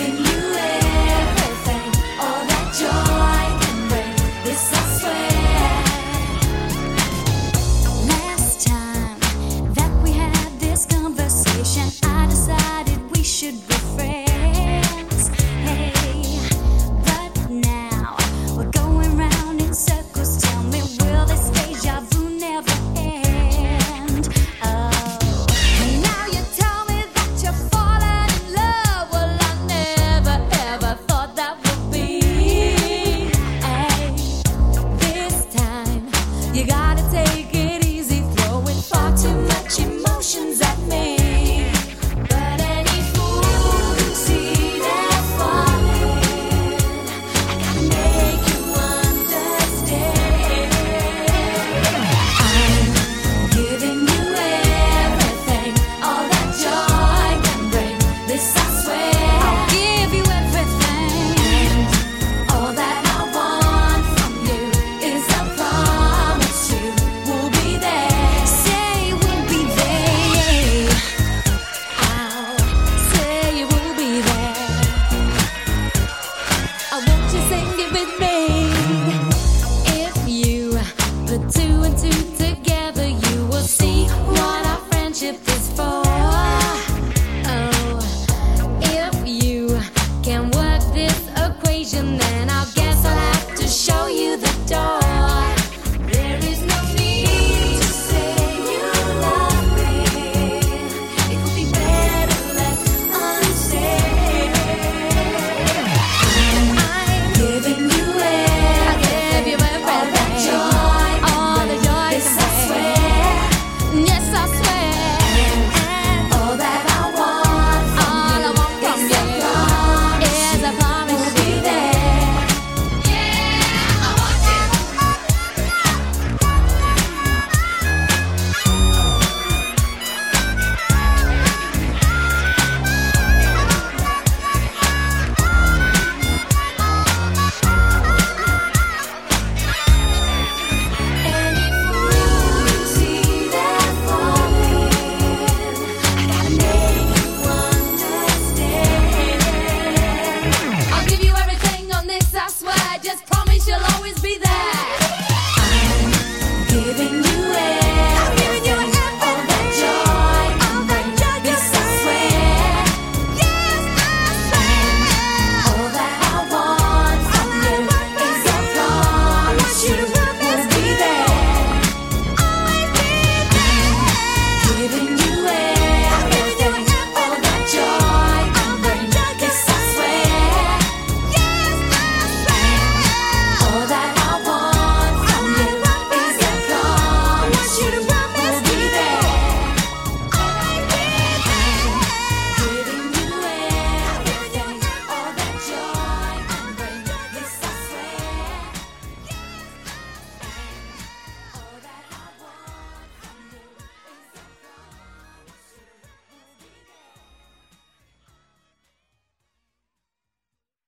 You for.